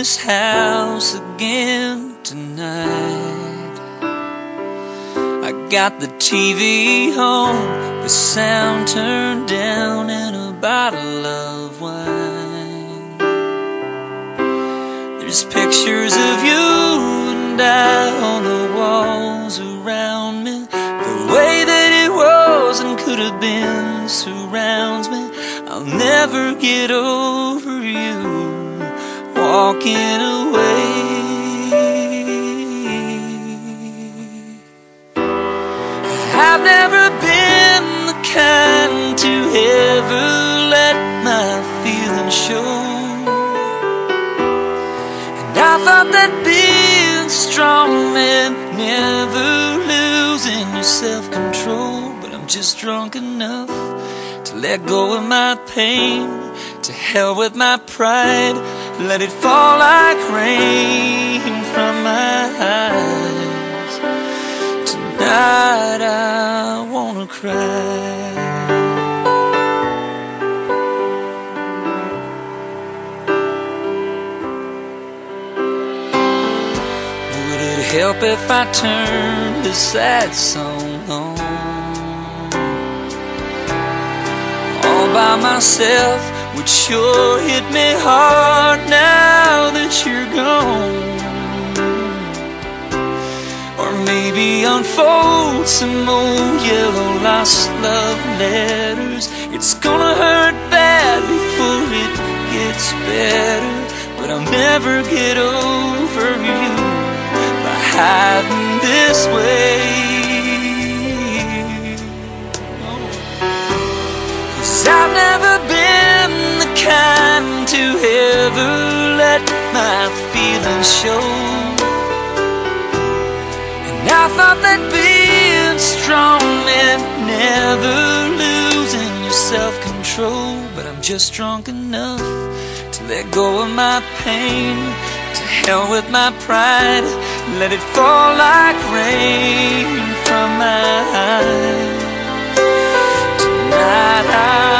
this house again tonight. I got the TV on, the sound turned down, and a bottle of wine. There's pictures of you and I on the walls around me. The way that it was and could have been surrounds me. I'll never get over walking away. I've never been the kind to ever let my feelings show. And I thought that being strong meant never losing your self control. But I'm just drunk enough to let go of my pain. To hell with my pride, let it fall like rain from my eyes. Tonight I wanna cry. Would it help if I turned this sad song on? All by myself would sure hit me hard now that you're gone. Or maybe unfold some old yellow lost love letters. It's gonna hurt bad before it gets better. But I'll never get over you by hiding this way. Show. And I thought that being strong meant never losing your self control. But I'm just drunk enough to let go of my pain. To hell with my pride, let it fall like rain from my eyes. Tonight I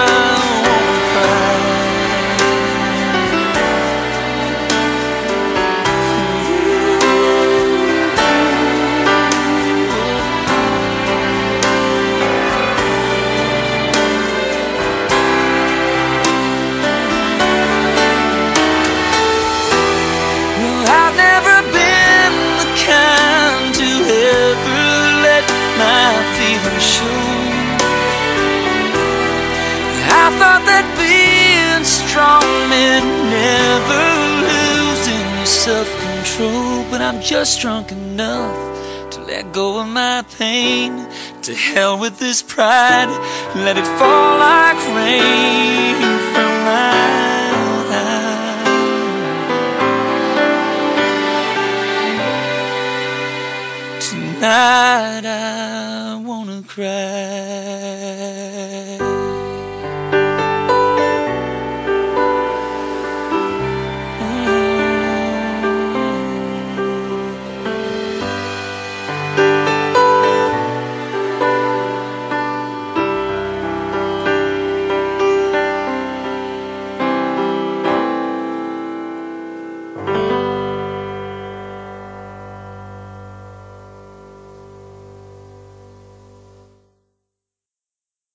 strong meant never losing your self control, but I'm just drunk enough to let go of my pain. To hell with this pride, let it fall like rain from my eyes. Tonight I wanna cry.